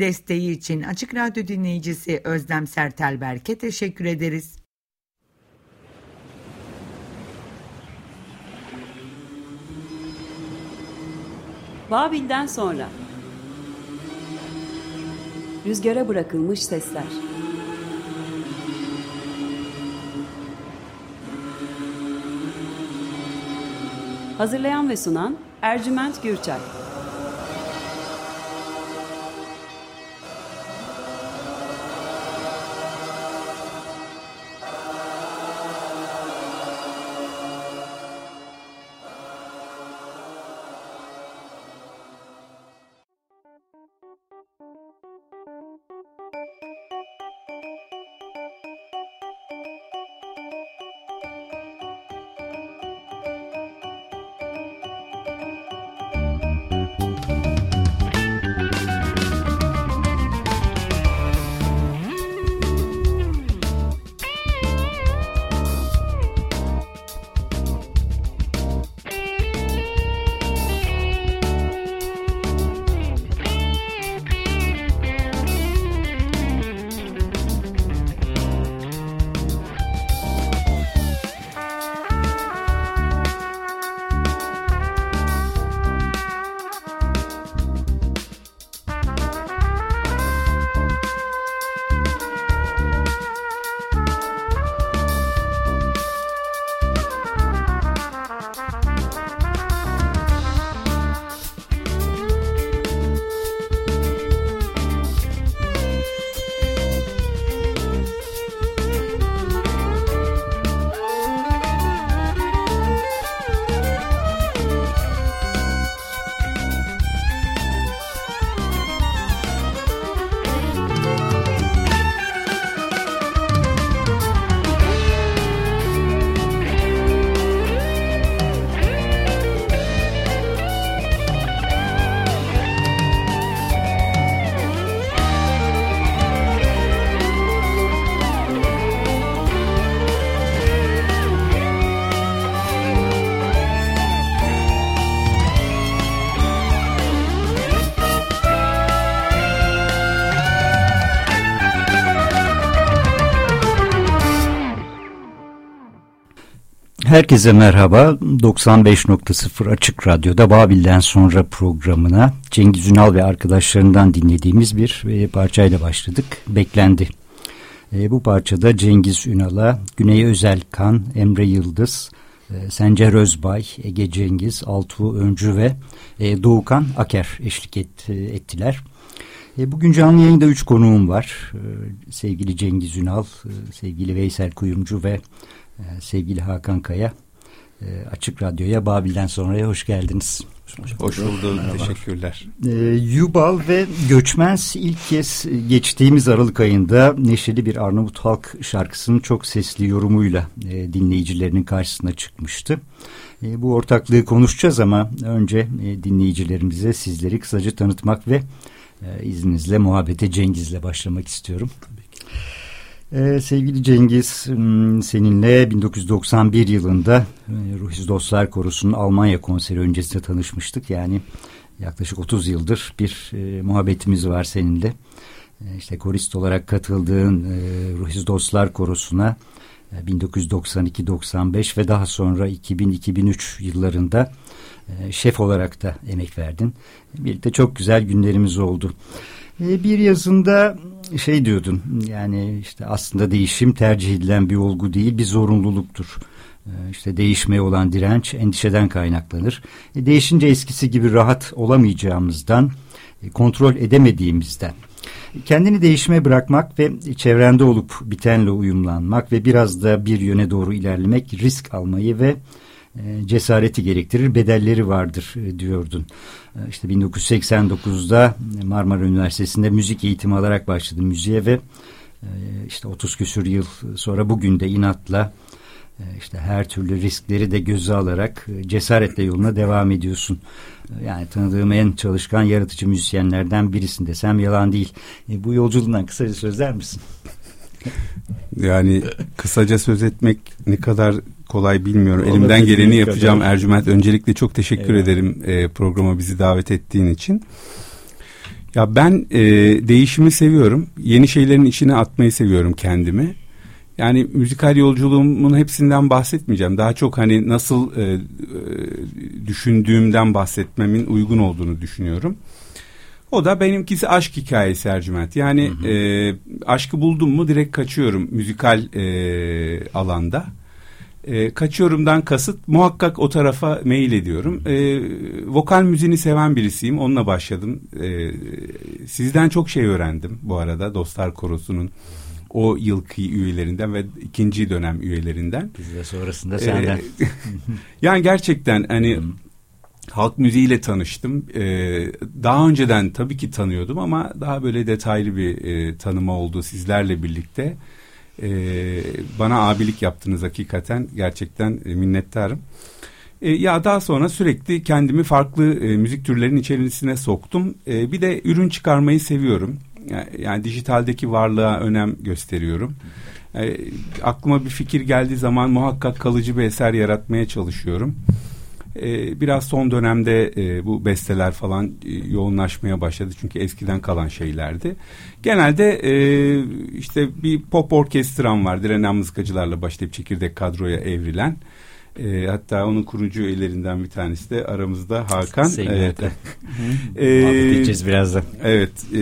Desteği için Açık Radyo dinleyicisi Özlem Sertelberk'e teşekkür ederiz. Babil'den sonra. Rüzgara bırakılmış sesler. Hazırlayan ve sunan Ercüment Gürçay Herkese merhaba. 95.0 Açık Radyo'da Babil'den sonra programına Cengiz Ünal ve arkadaşlarından dinlediğimiz bir e, parçayla başladık. Beklendi. E, bu parçada Cengiz Ünal'a Güney Özelkan, Emre Yıldız, e, Sencer Özbay, Ege Cengiz, Altuğ Öncü ve Doğukan Aker eşlik et, ettiler. Bugün canlı yayında üç konuğum var. Sevgili Cengiz Ünal, sevgili Veysel Kuyumcu ve sevgili Hakan Kaya. E, Açık Radyo'ya Babil'den sonraya hoş geldiniz. Hoş bulduk. Teşekkürler. E, Yubal ve Göçmens ilk kez geçtiğimiz Aralık ayında neşeli bir Arnavut halk şarkısının çok sesli yorumuyla e, dinleyicilerinin karşısına çıkmıştı. E, bu ortaklığı konuşacağız ama önce e, dinleyicilerimize sizleri kısaca tanıtmak ve e, izninizle muhabbete Cengiz'le başlamak istiyorum. Ee, sevgili Cengiz, hmm, seninle 1991 yılında e, Ruhiz Dostlar Korosu'nun Almanya konseri öncesinde tanışmıştık. Yani yaklaşık 30 yıldır bir e, muhabbetimiz var seninle. E, işte korist olarak katıldığın e, Ruhiz Dostlar Korosu'na e, 1992-95 ve daha sonra 2000-2003 yıllarında e, şef olarak da emek verdin. Birlikte çok güzel günlerimiz oldu. E, bir yazında şey diyordun yani işte aslında değişim tercih edilen bir olgu değil bir zorunluluktur. E, işte değişmeye olan direnç endişeden kaynaklanır. E, değişince eskisi gibi rahat olamayacağımızdan, kontrol edemediğimizden. Kendini değişime bırakmak ve çevrende olup bitenle uyumlanmak ve biraz da bir yöne doğru ilerlemek risk almayı ve e, cesareti gerektirir, bedelleri vardır e, diyordun. E, işte 1989'da Marmara Üniversitesi'nde müzik eğitimi alarak başladım müziğe ve işte 30 küsür yıl sonra bugün de inatla işte her türlü riskleri de göze alarak cesaretle yoluna devam ediyorsun. Yani tanıdığım en çalışkan yaratıcı müzisyenlerden birisin desem yalan değil. bu yolculuğundan kısaca sözler misin? Yani kısaca söz etmek ne kadar kolay bilmiyorum. Olabilir Elimden geleni yapacağım kadar. Ercüment. Öncelikle çok teşekkür evet. ederim e, programa bizi davet ettiğin için. Ya ben e, değişimi seviyorum. Yeni şeylerin içine atmayı seviyorum kendimi. Yani müzikal yolculuğumun hepsinden bahsetmeyeceğim. Daha çok hani nasıl e, e, düşündüğümden bahsetmemin uygun olduğunu düşünüyorum. O da benimkisi aşk hikayesi Ercüment. Yani hı hı. E, aşkı buldum mu direkt kaçıyorum müzikal e, alanda. E, kaçıyorumdan kasıt muhakkak o tarafa mail ediyorum. E, vokal müziğini seven birisiyim. Onunla başladım. E, sizden çok şey öğrendim bu arada Dostlar Korosu'nun o yılki üyelerinden ve ikinci dönem üyelerinden. Biz de sonrasında senden. E, yani gerçekten hani hmm. halk müziğiyle tanıştım. E, daha önceden tabii ki tanıyordum ama daha böyle detaylı bir e, tanıma oldu sizlerle birlikte. E, bana abilik yaptınız hakikaten. Gerçekten e, minnettarım. E, ya daha sonra sürekli kendimi farklı e, müzik türlerinin içerisine soktum. E, bir de ürün çıkarmayı seviyorum. Yani, yani dijitaldeki varlığa önem gösteriyorum. E, aklıma bir fikir geldiği zaman muhakkak kalıcı bir eser yaratmaya çalışıyorum. E, biraz son dönemde e, bu besteler falan e, yoğunlaşmaya başladı çünkü eskiden kalan şeylerdi. Genelde e, işte bir pop orkestram var direnen mızıkacılarla başlayıp çekirdek kadroya evrilen. E, hatta onun kurucu üyelerinden bir tanesi de aramızda Hakan. Sevgili evet. e, edeceğiz birazdan. Evet. E,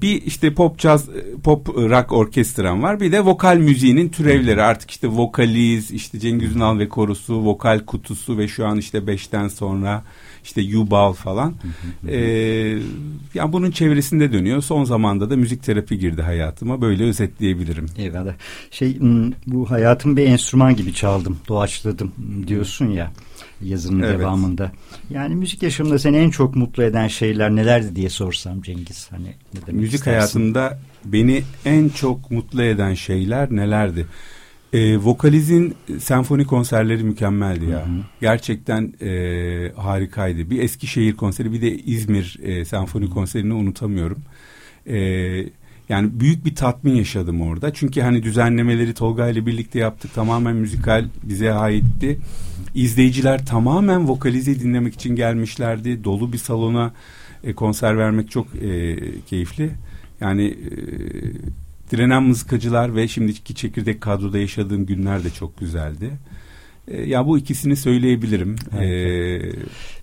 bir işte pop jazz, pop rock orkestram var. Bir de vokal müziğinin türevleri. Artık işte vokaliz, işte Cengiz Ünal ve korusu, vokal kutusu ve şu an işte beşten sonra işte Yubal falan. ee, yani bunun çevresinde dönüyor. Son zamanda da müzik terapi girdi hayatıma. Böyle özetleyebilirim. Eyvallah. Şey bu hayatım bir enstrüman gibi çaldım, doğaçladım diyorsun ya yazının evet. devamında. Yani müzik yaşamında seni en çok mutlu eden şeyler nelerdi diye sorsam Cengiz hani ne demek Müzik istersin? hayatımda beni en çok mutlu eden şeyler nelerdi? E, Vokaliz'in senfoni konserleri mükemmeldi ya. Hı hı. Gerçekten e, harikaydı. Bir Eskişehir konseri bir de İzmir e, senfoni konserini unutamıyorum. E, yani büyük bir tatmin yaşadım orada. Çünkü hani düzenlemeleri Tolga ile birlikte yaptık. Tamamen müzikal bize aitti. İzleyiciler tamamen vokalize dinlemek için gelmişlerdi. Dolu bir salona e, konser vermek çok e, keyifli. Yani e, direnen mızıkacılar ve şimdiki çekirdek kadroda yaşadığım günler de çok güzeldi. E, ya bu ikisini söyleyebilirim. Evet. E,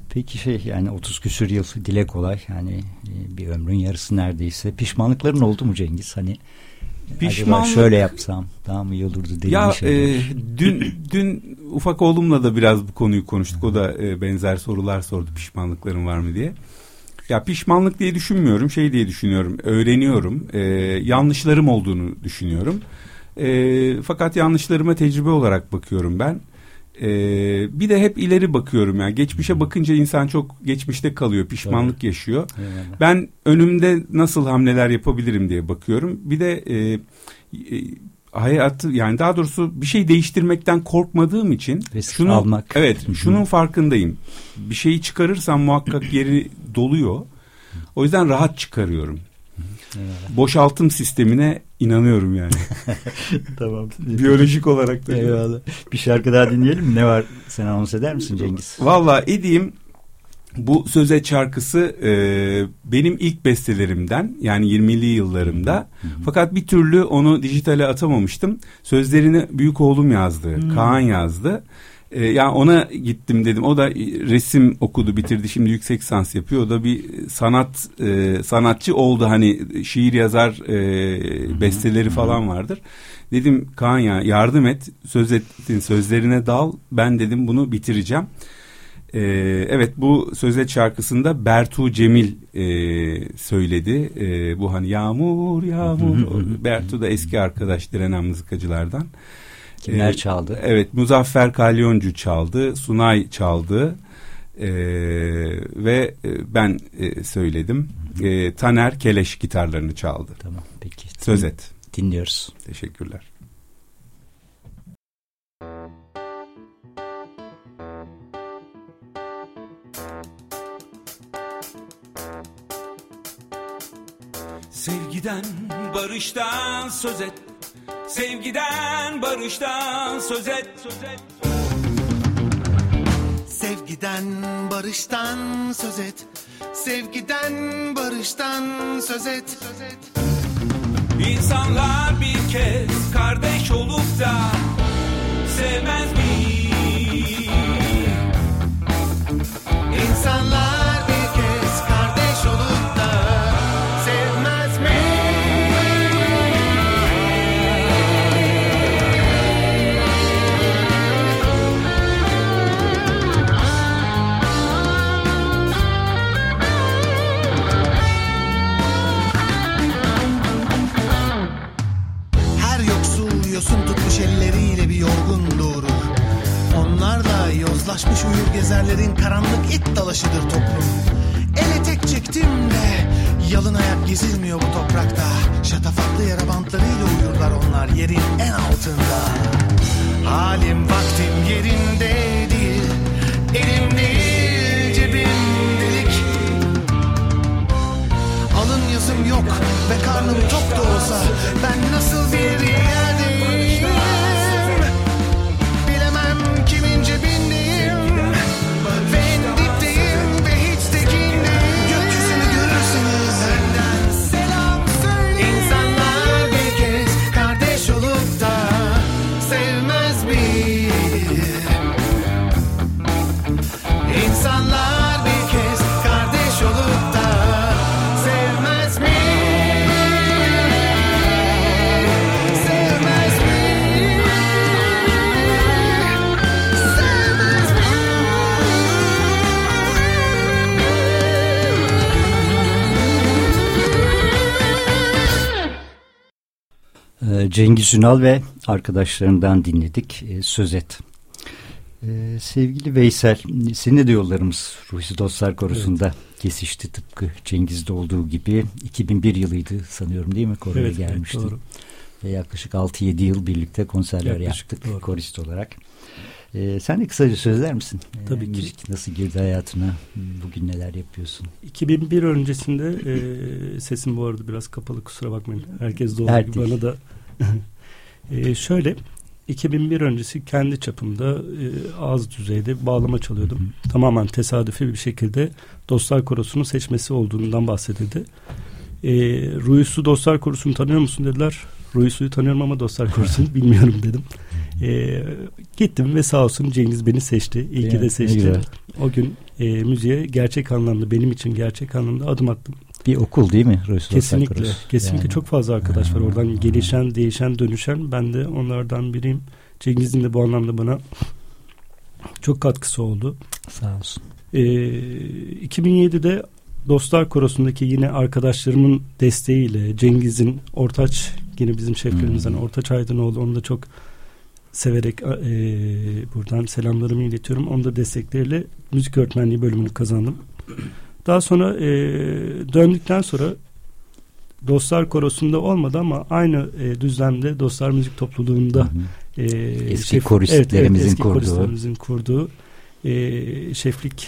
Peki şey yani 30 küsür yıl dile kolay yani e, bir ömrün yarısı neredeyse. Pişmanlıkların oldu mu Cengiz? Hani Pişmanlık... Acaba şöyle yapsam daha mı iyi olurdu dediğin ya, E, dün, dün ufak oğlumla da biraz bu konuyu konuştuk. O da e, benzer sorular sordu pişmanlıkların var mı diye. Ya pişmanlık diye düşünmüyorum şey diye düşünüyorum. Öğreniyorum. E, yanlışlarım olduğunu düşünüyorum. E, fakat yanlışlarıma tecrübe olarak bakıyorum ben. Ee, bir de hep ileri bakıyorum yani geçmişe bakınca insan çok geçmişte kalıyor pişmanlık Tabii. yaşıyor. Eyvallah. Ben önümde nasıl hamleler yapabilirim diye bakıyorum. Bir de e, e, hayatı yani daha doğrusu bir şey değiştirmekten korkmadığım için Risk şunu almak. Evet, şunun farkındayım. Bir şeyi çıkarırsam muhakkak yeri doluyor. O yüzden rahat çıkarıyorum. Eyvallah. Boşaltım sistemine inanıyorum yani. tamam. Biyolojik olarak da. Eyvallah. Bir şarkı daha dinleyelim mi? Ne var? Sen anons eder misin Cengiz? Valla edeyim. Bu söze şarkısı e, benim ilk bestelerimden yani 20'li yıllarımda. Hı hı. Fakat bir türlü onu dijitale atamamıştım. Sözlerini büyük oğlum yazdı. Hı. Kaan yazdı. E, yani ona gittim dedim. O da resim okudu, bitirdi. Şimdi yüksek sans yapıyor. O da bir sanat e, sanatçı oldu. Hani şiir yazar, e, besteleri falan vardır. Dedim Kaan ya yardım et. Söz ettin, sözlerine dal. Ben dedim bunu bitireceğim. Ee, evet bu sözet şarkısında Bertu Cemil e, söyledi. E, bu hani yağmur yağmur. Bertu da eski arkadaş direnen mızıkacılardan. Kimler ee, çaldı? Evet Muzaffer Kalyoncu çaldı, Sunay çaldı ee, ve e, ben e, söyledim. E, Taner Keleş gitarlarını çaldı. Tamam peki. Söz et. Dinliyoruz. Teşekkürler. Sevgiden, barıştan söz et Sevgiden, barıştan söz et. Söz et. Sevgiden, barıştan söz et. Sevgiden, barıştan söz et. İnsanlar bir kez kardeş olup da sevmez mi? İnsanlar tutmuş elleriyle bir yorgun doğurur. Onlarla yozlaşmış uyur gezerlerin karanlık it dalaşıdır toplum. Ele tek çektim de yalın ayak gezilmiyor bu toprakta. Şatafatlı yara bantlarıyla uyurlar onlar yerin en altında. Halim vaktim yerinde değil, elim değil cebim delik. Alın yazım yok ve karnım tok da olsa ben nasıl bir yerdeyim Cengiz Ünal ve arkadaşlarından dinledik e, Söz Et. Ee, sevgili Veysel, seninle de yollarımız Ruhsi Dostlar Korusu'nda kesişti tıpkı Cengiz'de olduğu gibi. 2001 yılıydı sanıyorum değil mi? Koroya Evet, evet, gelmişti. doğru. Ve yaklaşık 6-7 yıl birlikte konserler Yaklaşık, yaptık doğru. korist olarak. Ee, sen de kısaca sözler misin? Ee, Tabii ki. Müzik nasıl girdi hayatına? Bugün neler yapıyorsun? 2001 öncesinde e, sesim bu arada biraz kapalı kusura bakmayın. Herkes gibi değil. bana da. E, şöyle 2001 öncesi kendi çapımda e, az düzeyde bağlama çalıyordum. Tamamen tesadüfi bir şekilde Dostlar Korosu'nun seçmesi olduğundan bahsedildi. E, Ruyus'u Dostlar Korosu'nu tanıyor musun dediler. Ruyus'u tanıyorum ama Dostlar Korosu'nu bilmiyorum dedim. E, gittim ve sağ olsun Cengiz beni seçti. İyi ki de seçti. O gün e, müziğe gerçek anlamda benim için gerçek anlamda adım attım. Bir okul değil mi? Dostlar Kesinlikle. Kesinlikle Yani. çok fazla arkadaş var oradan gelişen, değişen, dönüşen. Ben de onlardan biriyim. Cengiz'in de bu anlamda bana çok katkısı oldu. Sağ olsun. Ee, 2007'de Dostlar Korosu'ndaki yine arkadaşlarımın desteğiyle Cengiz'in Ortaç yine bizim şeflerimizden Hmm. Ortaç Aydınoğlu onu da çok severek e, buradan selamlarımı iletiyorum. Onu da destekleriyle müzik öğretmenliği bölümünü kazandım. Daha sonra e, döndükten sonra Dostlar Korosu'nda olmadı ama aynı e, düzlemde Dostlar Müzik Topluluğu'nda Hı hı. e, Eski koristlerimizin eski kurduğu. koristlerimizin kurduğu e, şeflik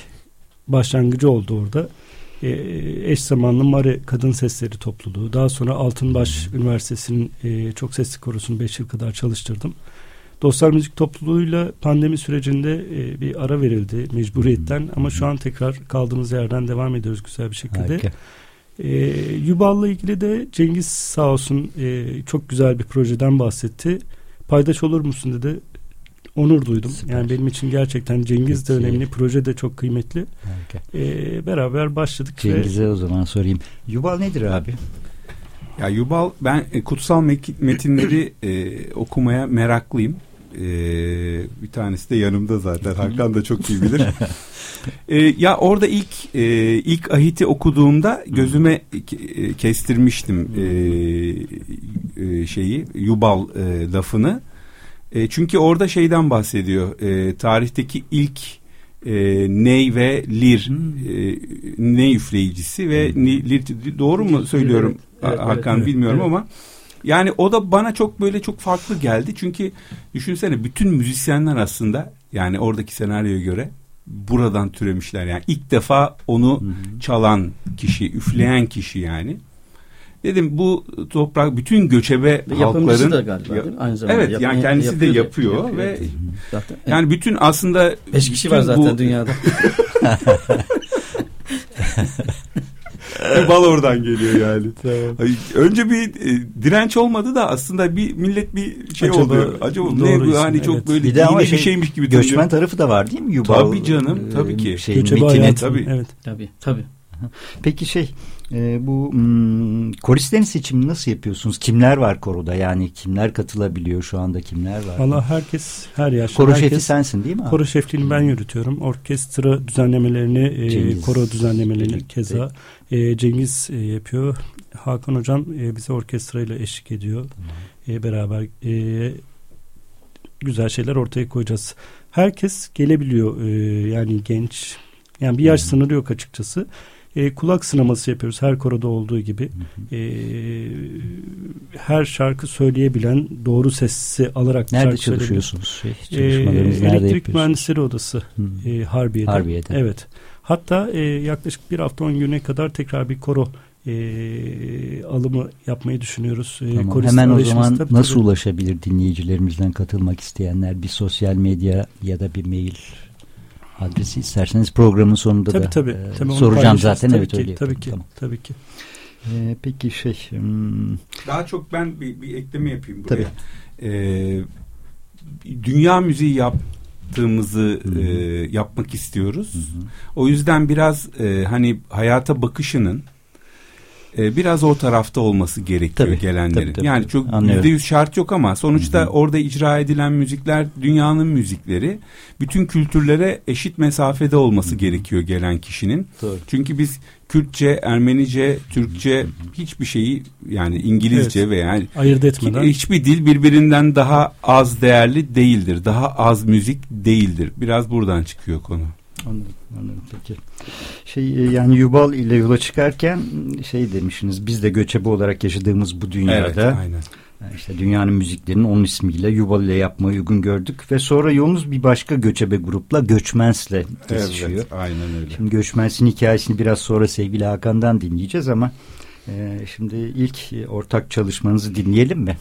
başlangıcı oldu orada. E, eş zamanlı Mare Kadın Sesleri Topluluğu. Daha sonra Altınbaş Üniversitesi'nin e, çok sesli korosunu 5 yıl kadar çalıştırdım. Dostlar Müzik Topluluğu'yla pandemi sürecinde e, bir ara verildi mecburiyetten ama şu an tekrar kaldığımız yerden devam ediyoruz güzel bir şekilde. Harika. E, Yubal'la ilgili de Cengiz sağ olsun e, çok güzel bir projeden bahsetti. Paydaş olur musun dedi. Onur duydum. Süper. Yani benim için gerçekten Cengiz de Peki. önemli, proje de çok kıymetli. Harika. E, beraber başladık ve Cengiz'e o zaman sorayım. Yuval nedir abi? Ya Yubal ben e, kutsal metinleri e, okumaya meraklıyım. E, bir tanesi de yanımda zaten. Hakan da çok iyi bilir. E, ya orada ilk e, ilk ahiti okuduğumda gözüme e, kestirmiştim e, e, şeyi Yubal e, lafını. E, çünkü orada şeyden bahsediyor. E, tarihteki ilk e, ney ve lir e, ney üfleyicisi ve ni- lir doğru mu söylüyorum Evet, evet, Hakan evet, bilmiyorum evet. ama yani o da bana çok böyle çok farklı geldi. Çünkü düşünsene bütün müzisyenler aslında yani oradaki senaryoya göre buradan türemişler. Yani ilk defa onu çalan kişi, üfleyen kişi yani. Dedim bu toprak bütün göçebe Ve halkların da galiba değil mi? Aynı zamanda Evet yap- yani kendisi de yapıyor da- yapıyor, yapıyor. ve Zaten yani bütün aslında beş kişi var zaten bu- dünyada. Bal oradan geliyor yani. Ay, Önce bir e, direnç olmadı da aslında bir millet bir şey Acaba oldu. Acaba ne bu isim, hani çok evet. böyle Bir de ama şey, bir şeymiş gibi Göçmen tarafı da var değil mi? Yubal, Tabii canım, tabii ki. Şey, Göçebe hayatı. tabii. Evet. Tabii tabii. Peki şey e, bu hmm, koristlerin seçimini nasıl yapıyorsunuz? Kimler var koroda? Yani kimler katılabiliyor şu anda kimler var? Valla herkes her yaşta. Koro herkes, şefi sensin değil mi? abi? Koro şefliğini ben yürütüyorum. Orkestra düzenlemelerini, e, Cengiz. koro düzenlemelerini Birlikte. keza e, Cengiz e, yapıyor. Hakan hocam e, bize orkestrayla eşlik ediyor. E, beraber e, güzel şeyler ortaya koyacağız. Herkes gelebiliyor. E, yani genç. Yani bir yaş sınırı yok açıkçası. E, kulak sınaması yapıyoruz her koroda olduğu gibi. E, her şarkı söyleyebilen, doğru sesi alarak Nerede şarkı çalışıyorsunuz? Şey, ee, çalışmalarınızı nerede elektrik? Mühendisleri Odası Hı. e, Harbiye'de. Harbiye'de. Evet. Hatta e, yaklaşık bir hafta on güne kadar tekrar bir koro e, alımı yapmayı düşünüyoruz. E, Tamam. Hemen o zaman tabii nasıl tabii. ulaşabilir dinleyicilerimizden katılmak isteyenler? Bir sosyal medya ya da bir mail adresi isterseniz programın sonunda Tabii da tabii. e, tabii soracağım zaten. Tabii evet ki, öyle tabii ki. Tamam. Tabii ki. E, peki şey hmm, Daha çok ben bir, bir ekleme yapayım buraya. Ee, dünya müziği yaptığımızı Hı hı. e, yapmak istiyoruz. O yüzden biraz e, hani hayata bakışının e, biraz o tarafta olması gerekiyor Tabii, gelenlerin. tabii, tabii, yani çok yüzde yüz şart yok ama sonuçta Hı hı. orada icra edilen müzikler dünyanın müzikleri. Bütün kültürlere eşit mesafede olması gerekiyor gelen kişinin. doğru. Çünkü biz Kürtçe, Ermenice, Türkçe hiçbir şeyi yani İngilizce Evet. veya Ayırt ki- etmeden. hiçbir dil birbirinden daha az değerli değildir. Daha az müzik değildir. Biraz buradan çıkıyor konu. Anladım, anladım peki. Şey e, yani Yubal ile yola çıkarken şey demişsiniz biz de göçebe olarak yaşadığımız bu dünyada Evet, aynen. yani işte dünyanın müziklerini onun ismiyle Yubal ile yapmayı uygun gördük ve sonra yolunuz bir başka göçebe grupla Göçmens'le kesişiyor. Evet, aynen öyle. Şimdi Göçmens'in hikayesini biraz sonra sevgili Hakan'dan dinleyeceğiz ama e, şimdi ilk e, ortak çalışmanızı dinleyelim mi?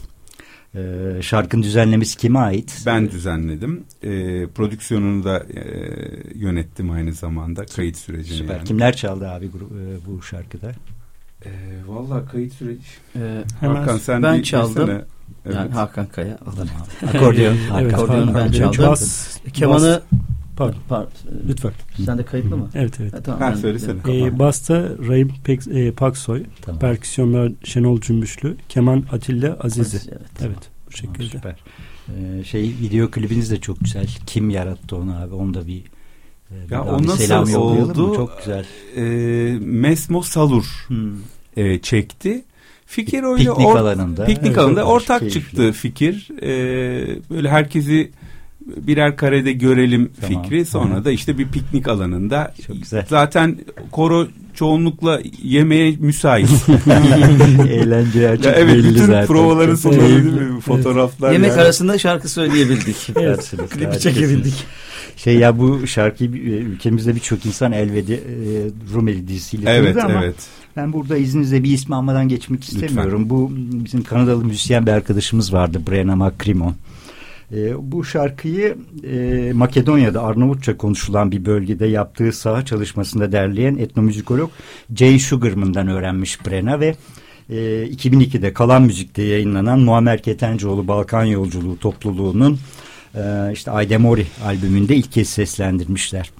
E, şarkının düzenlemesi kime ait? Ben düzenledim. Ee, prodüksiyonunu da e, yönettim aynı zamanda. Kayıt sürecini Süper. yani. Kimler çaldı abi gru- e, bu şarkıda? Ee, Valla kayıt süreci. Ee, Hemen Hakan sen ben bir çaldım. girsene. Evet. Yani Hakan Kaya olarak. Akordeon. Evet, Akordiyonu ben çaldım. Bas, Kemanı Pardon. Par- lütfen. Sen de kayıtlı mı? Evet evet. Ha, tamam, Ha, söylesene. E, Basta Rahim Pek, e, Paksoy, Tamam. perküsyonlar Şenol Cümbüşlü, keman Atilla Azizi. Evet. Evet bu Tamam, şekilde. süper. Ee, şey video klibiniz de çok güzel. Kim yarattı onu abi? Onu da bir, e, Ya o bir nasıl mı? oldu? Çok güzel. Ee, Mesmo Salur Hmm. e, çekti. Fikir öyle Piknik or- alanında. Piknik Evet, alanında ortak keyifli. çıktı fikir. Ee, böyle herkesi birer karede görelim Tamam. fikri. Sonra da işte bir piknik alanında. Çok güzel. Zaten koro çoğunlukla yemeğe müsait. Eğlence açık ya evet belli bütün zaten. provaların keyifli. değil mi? Fotoğraflar Yemek yani. arasında şarkı söyleyebildik. Süpersiniz, Klipi çekebildik. Şey ya bu şarkıyı e, ülkemizde birçok insan Elvedi e, Rumeli dizisiyle Evet ama evet. ben burada izninizle bir ismi almadan geçmek istemiyorum. Bu bizim Kanadalı müzisyen bir arkadaşımız vardı Brenna McCrimmon. E, bu şarkıyı e, Makedonya'da Arnavutça konuşulan bir bölgede yaptığı saha çalışmasında derleyen etnomüzikolog Jay Sugarman'dan öğrenmiş Brenna ve e, 2002'de Kalan Müzik'te yayınlanan Muammer Ketencoğlu Balkan Yolculuğu topluluğunun e, işte Aydemori albümünde ilk kez seslendirmişler.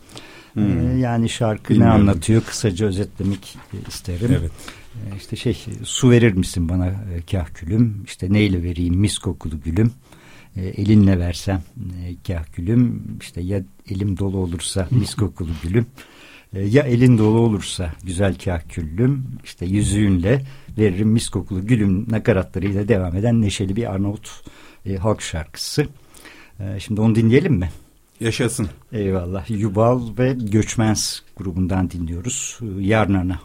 Hmm. E, yani şarkı Bilmiyorum. ne anlatıyor kısaca özetlemek isterim. Evet. E, işte şey su verir misin bana e, kahkülüm işte neyle vereyim mis kokulu gülüm E, elinle versem e, kahkülüm işte ya elim dolu olursa mis kokulu gülüm E, ya elin dolu olursa güzel kahküllüm işte yüzüğünle veririm mis kokulu gülüm nakaratlarıyla devam eden neşeli bir Arnavut e, halk şarkısı. E, şimdi onu dinleyelim mi? Yaşasın. Eyvallah. Yubal ve Göçmens grubundan dinliyoruz. E, Yarnana.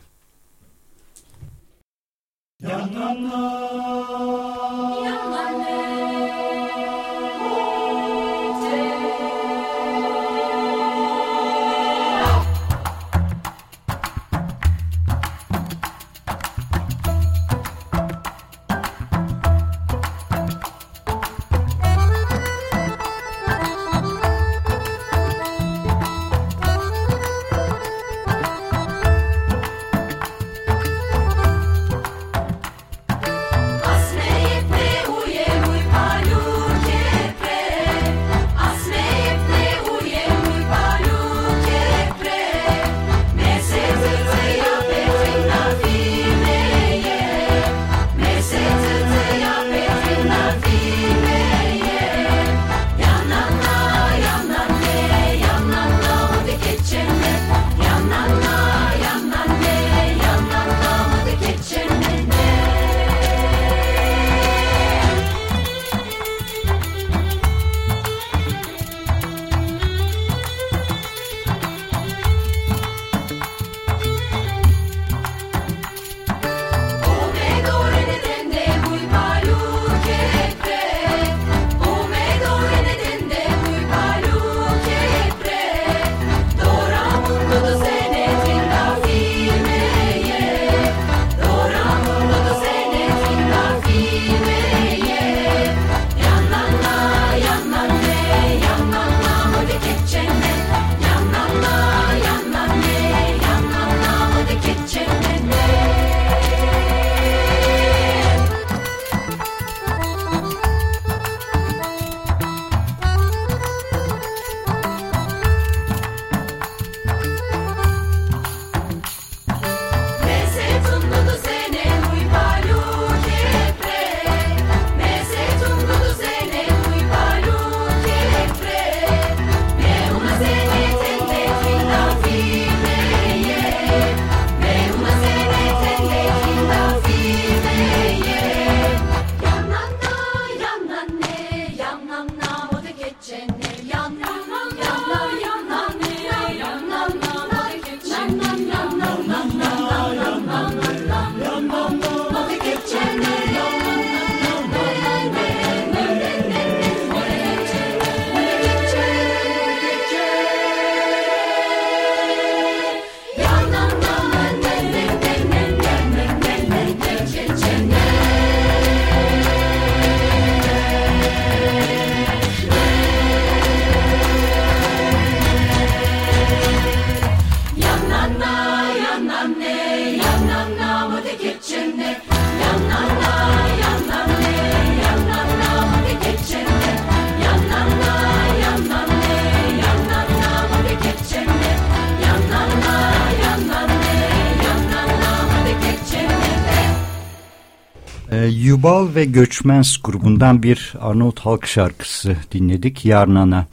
Ve Göçmens grubundan bir Arnavut halk şarkısı dinledik Yarnana.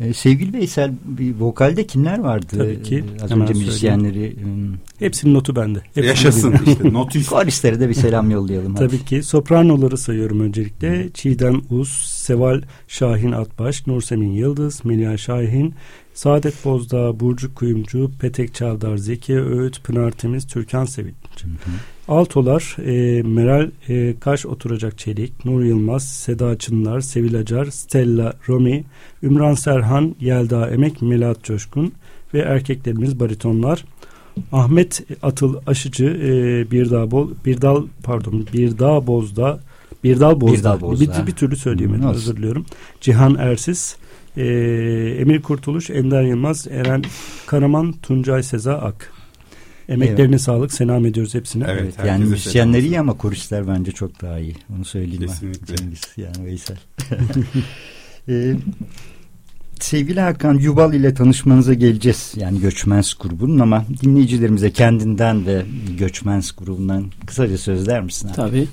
Ee, sevgili Veysel bir vokalde kimler vardı? Tabii ki. Ee, Az önce müzisyenleri. hmm, Hepsinin notu bende. Hepsini Yaşasın biliyorum. işte notus. Koristlere de bir selam yollayalım. hadi. Tabii ki sopranoları sayıyorum öncelikle. Çiğdem Uz, Seval Şahin Atbaş, Nursemin Yıldız, Melia Şahin, Saadet Bozdağ, Burcu Kuyumcu, Petek Çavdar, Zeki Öğüt, Pınar Temiz, Türkan Sevinç. Altolar, e, Meral e, Kaş Oturacak Çelik, Nur Yılmaz, Seda Çınlar, Sevil Acar, Stella Romi, Ümran Serhan, Yelda Emek, Melat Coşkun ve erkeklerimiz baritonlar. Ahmet Atıl Aşıcı, e, bir dağ bol, bir dal pardon, bir dağ bozda, bir dal bozda. Bir dal bozda. Bir, bir türlü söyleyemedim Hı, özür diliyorum. Cihan Ersiz, e, Emir Kurtuluş, Ender Yılmaz, Eren Karaman, Tuncay Seza Ak. Emeklerine sağlık. Selam ediyoruz hepsine. Evet, Evet, yani müzisyenleri selam iyi ama koristler bence çok daha iyi. Onu söyleyeyim Kesinlikle. ben. Cengiz yani Veysel. Ee, sevgili Hakan Yubal ile tanışmanıza geleceğiz. Yani Göçmens grubunun ama dinleyicilerimize kendinden ve Göçmens grubundan kısaca sözler misin? abi? Tabii.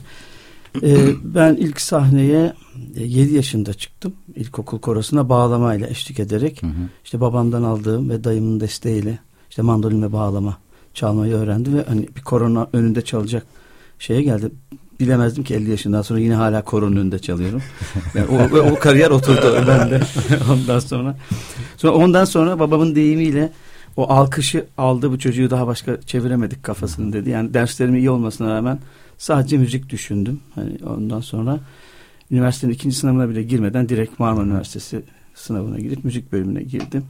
Ee, ben ilk sahneye 7 yaşında çıktım. İlkokul korosuna bağlamayla eşlik ederek. Hı hı. işte babamdan aldığım ve dayımın desteğiyle işte mandolin ve bağlama çalmayı öğrendim ve hani bir korona önünde çalacak şeye geldi. Bilemezdim ki 50 yaşından sonra yine hala koronun önünde çalıyorum. Yani o, o kariyer oturdu bende ondan sonra. Sonra ondan sonra babamın deyimiyle o alkışı aldı bu çocuğu daha başka çeviremedik kafasını dedi. Yani derslerim iyi olmasına rağmen sadece müzik düşündüm. Hani ondan sonra üniversitenin ikinci sınavına bile girmeden direkt Marmara Üniversitesi sınavına girip müzik bölümüne girdim.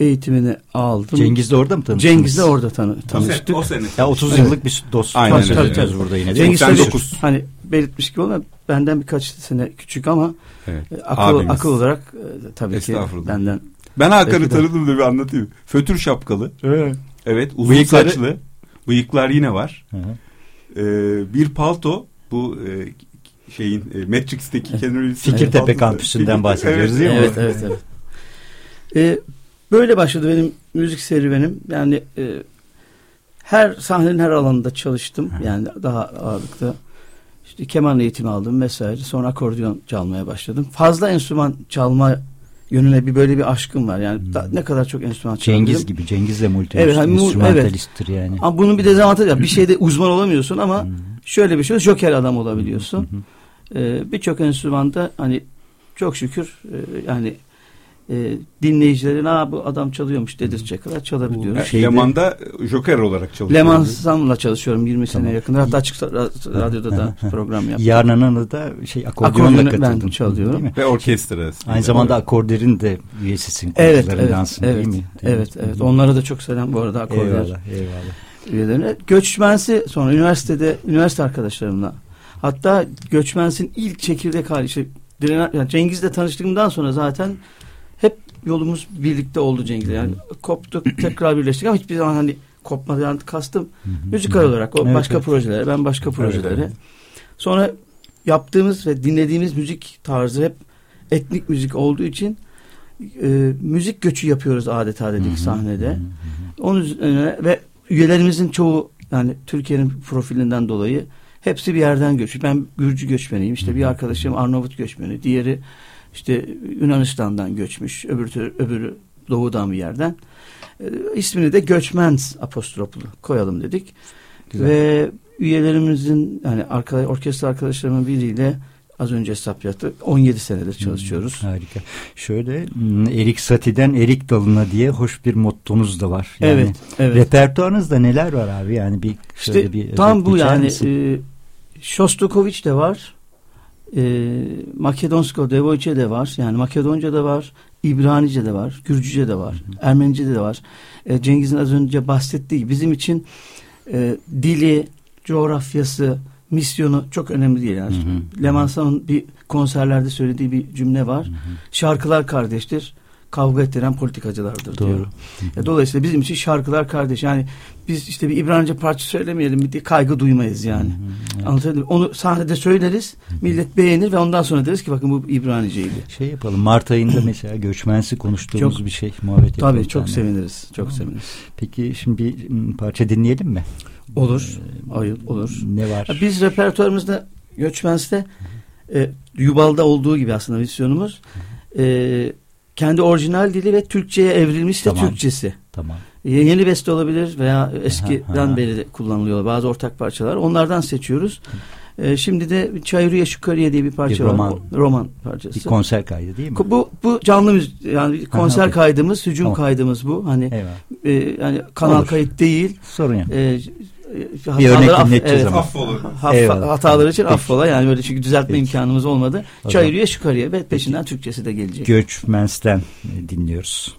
Eğitimini aldım. Cengiz de orada mı tanıştınız? Cengiz'le orada tanı tanıştık. o sene. Ya 30 Evet. yıllık bir dostluk Aynen öyle. söylüyoruz Tabii, burada yine. Cengiz tabii 99. hani belirtmiş gibi olma benden birkaç sene küçük ama Evet. e, akıl, Abimiz. akıl olarak e, tabii ki benden. Ben Hakan'ı tanıdım da bir anlatayım. Fötür şapkalı. Evet uzun Bıyıkları- saçlı. Bıyıklar yine var. Hı hı. Ee, bir palto bu e, şeyin e, Matrix'teki Keanu Fikirtepe kampüsünden bahsediyoruz değil mi? Evet evet evet. E, böyle başladı benim müzik serüvenim. Yani e, her sahnenin her alanında çalıştım. Yani daha ağırlıkta işte keman eğitimi aldım vesaire. Sonra akordeon çalmaya başladım. Fazla enstrüman çalma yönüne bir böyle bir aşkım var. Yani da- ne kadar çok enstrüman çalabilirim. Cengiz gibi. Cengiz de multi Evet, hani mu- instrumentalisttir yani. Ama bunun bir dezavantajı var. Bir şeyde uzman olamıyorsun ama şöyle bir şey joker adam olabiliyorsun. Ee, Birçok enstrümanda hani çok şükür e, yani e, dinleyicilerin Aa, bu adam çalıyormuş dedirtecek kadar çalabiliyoruz. E, Şeyde- Leman'da Joker olarak çalışıyor. Leman Sam'la çalışıyorum 20 sene Tamam. yakın. Hatta açık ra- radyoda da program yaptım. Yarnan'ı da şey akordeonla Akordeonu katıldın. ben çalıyorum. Ve orkestra. Aynı zamanda akorderin de üyesisin. Evet, evet, kurucularındansın, evet, değil mi? Değil mi? evet, evet. Onlara da çok selam bu arada akordeon Eyvallah, eyvallah. üyelerine. Göçmensi sonra üniversitede üniversite arkadaşlarımla hatta Göçmens'in ilk çekirdek hali işte Diren- yani Cengiz'le tanıştığımdan sonra zaten yolumuz birlikte oldu Cengiz'le. Yani koptuk tekrar birleştik ama hiçbir zaman hani kopmadan kastım müzikal olarak o Evet, başka evet. projelere ben başka projelere. evet. Sonra yaptığımız ve dinlediğimiz müzik tarzı hep etnik müzik olduğu için e, müzik göçü yapıyoruz adeta dedik sahnede. Onun üzerine ve üyelerimizin çoğu yani Türkiye'nin profilinden dolayı hepsi bir yerden göçmüş. Ben Gürcü göçmeniyim. İşte bir arkadaşım Arnavut göçmeni. Diğeri işte Yunanistan'dan göçmüş. Öbürü, öbürü doğudan bir yerden. E, ismini de Göçmens apostroflu koyalım dedik. Güzel. Ve üyelerimizin yani arkadaş, orkestra arkadaşlarımın biriyle az önce hesap yaptık. 17 senedir çalışıyoruz. Harika. Şöyle m, Erik Satie'den Erik Dalına diye hoş bir mottonuz da var. Yani evet, evet. Repertuarınızda neler var abi? Yani bir İşte bir tam bu yani misin? e, Shostakovich de var. E, Makedonsko Devojce de var. Yani Makedonca da var. İbranice de var. Gürcüce de var. Ermenice de var. E, Cengiz'in az önce bahsettiği gibi bizim için e, dili, coğrafyası, misyonu çok önemli değil. Yani. Hı hı. Lemansa'nın bir konserlerde söylediği bir cümle var. Şarkılar kardeştir. Kavga ettiren politikacılardır Doğru. diyor. E, Dolayısıyla bizim için şarkılar kardeş. Yani biz işte bir İbranice parça söylemeyelim diye kaygı duymayız yani. Anlatabildim. mi? Onu sahnede söyleriz. Millet beğenir ve ondan sonra deriz ki bakın bu İbraniceydi. Şey yapalım Mart ayında mesela göçmensi konuştuğumuz Çok- bir şey muhabbet yapalım. Tabii çok seninle. seviniriz. Çok seviniriz. Peki şimdi bir parça dinleyelim mi? Olur. Hayır olur. Ne var? Biz repertuarımızda Göçmens'te e, Yubal'da olduğu gibi aslında vizyonumuz e, kendi orijinal dili ve Türkçe'ye evrilmiş de Tamam. Türkçesi. Tamam. Yeni beste olabilir veya eskiden aha. beri de kullanılıyor bazı ortak parçalar. Onlardan seçiyoruz. E, şimdi de Çayırıya Şukariye diye bir parça Bir var. roman. O- roman parçası. Bir konser kaydı değil mi? Bu bu canlı müzik yani konser okey. kaydımız, hücum Tamam. kaydımız bu. Hani Eyvallah. e, yani kanal Olur. kayıt değil. Sorun yok. E, Bir örnek dinleteceğiz ama. Affola. Haf- Eyvallah. hataları için Peki. affola yani böyle çünkü düzeltme Peki. imkanımız olmadı. Çayırıya Şukariye ve peşinden Türkçesi de gelecek. Göçmens'ten dinliyoruz.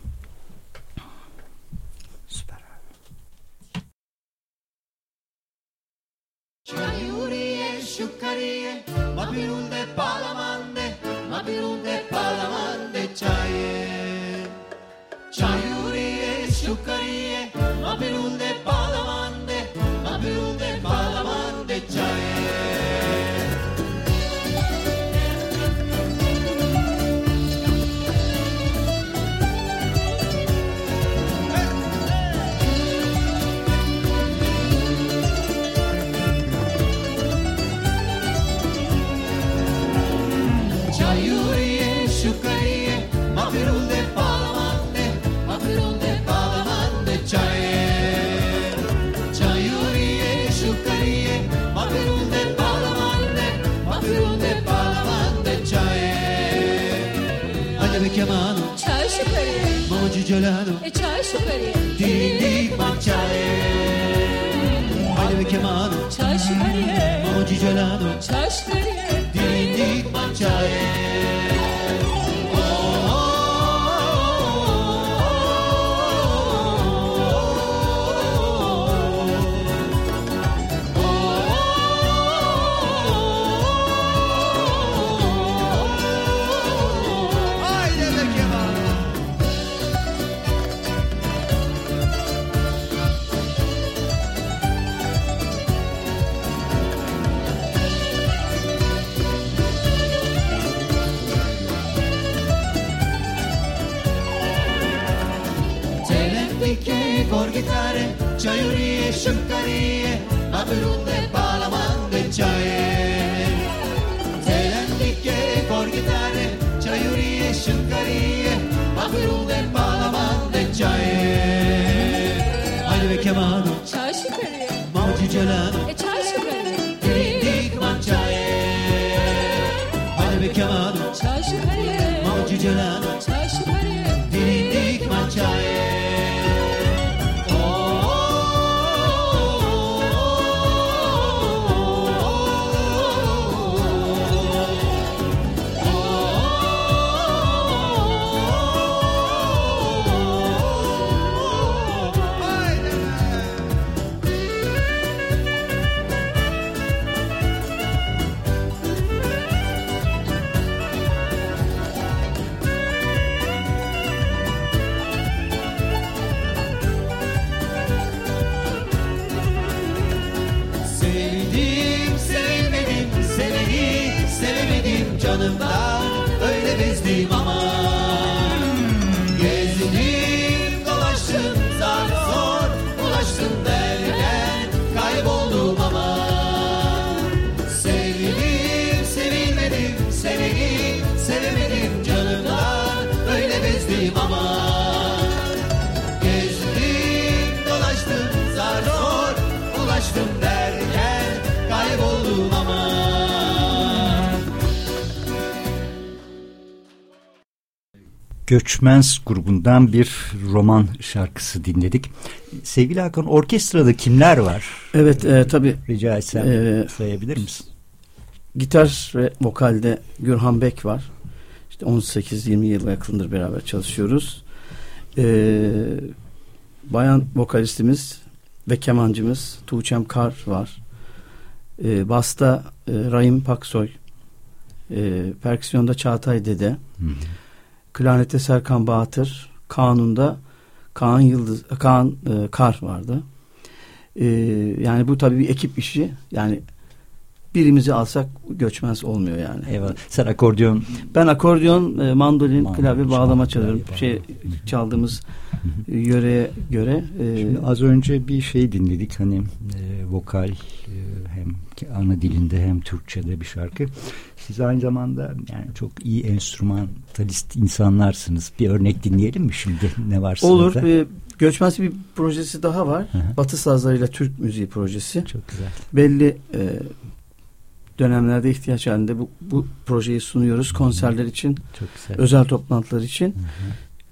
Celano e çay şukariye, Dindik mançaye Hadi be kemanı çay şukariye, Mamacı celano çay şukariye. Dindik mançaye Haydi Göçmens grubundan bir roman şarkısı dinledik. Sevgili Hakan orkestrada kimler var? Evet e, tabii Rica etsem e, sayabilir misin? gitar ve vokalde Gürhan Bek var. İşte 18-20 yıla yakındır beraber çalışıyoruz. Ee, bayan vokalistimiz ve kemancımız Tuğçem Kar var. Ee, basta e, Rahim Paksoy. Ee, perküsyonda Çağatay Dede. Hı hı. Klarnette Serkan Bahtır. Kanun'da Kaan Yıldız, Kaan e, Kar vardı. Ee, yani bu tabii bir ekip işi. Yani birimizi alsak göçmez olmuyor yani. Eyvallah. Sen akordeon Ben akordeon, e, mandolin, Mandolin, klavye, bağlama çalıyorum. klavye, Şey bağlama. çaldığımız e, yöreye göre e, Şimdi az önce bir şey dinledik hani e, vokal e, hem ana dilinde hem Türkçe'de bir şarkı. Siz aynı zamanda yani çok iyi enstrümantalist insanlarsınız. Bir örnek dinleyelim mi şimdi ne varsa olur. E, göçmez bir projesi daha var. Hı hı. Batı sazlarıyla Türk müziği projesi. Çok güzel. belli e, dönemlerde ihtiyaç halinde bu, bu projeyi sunuyoruz konserler için, Çok güzel. özel toplantılar için.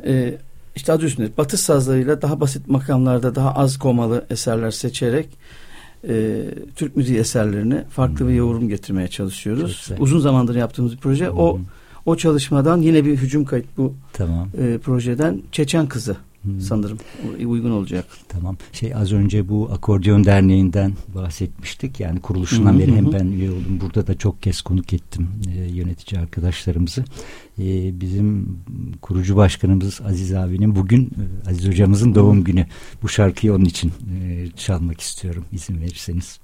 E, işte adı üstünde Batı sazlarıyla daha basit makamlarda daha az komalı eserler seçerek e, Türk müziği eserlerine farklı bir yorum getirmeye çalışıyoruz. Uzun zamandır yaptığımız bir proje. O Hı hı. o çalışmadan yine bir hücum kayıt bu Tamam. e, projeden Çeçen Kızı Hı. sanırım uygun olacak. Tamam. Şey az önce bu Akordeon Derneği'nden bahsetmiştik. Yani kuruluşundan beri hem ben üye oldum. Burada da çok kez konuk ettim e, yönetici arkadaşlarımızı. E, bizim kurucu başkanımız Aziz abinin bugün e, Aziz hocamızın doğum günü. Bu şarkıyı onun için e, çalmak istiyorum izin verirseniz.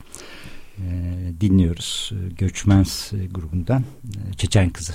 E, dinliyoruz. E, Göçmens e, grubundan e, Çeçen Kızı.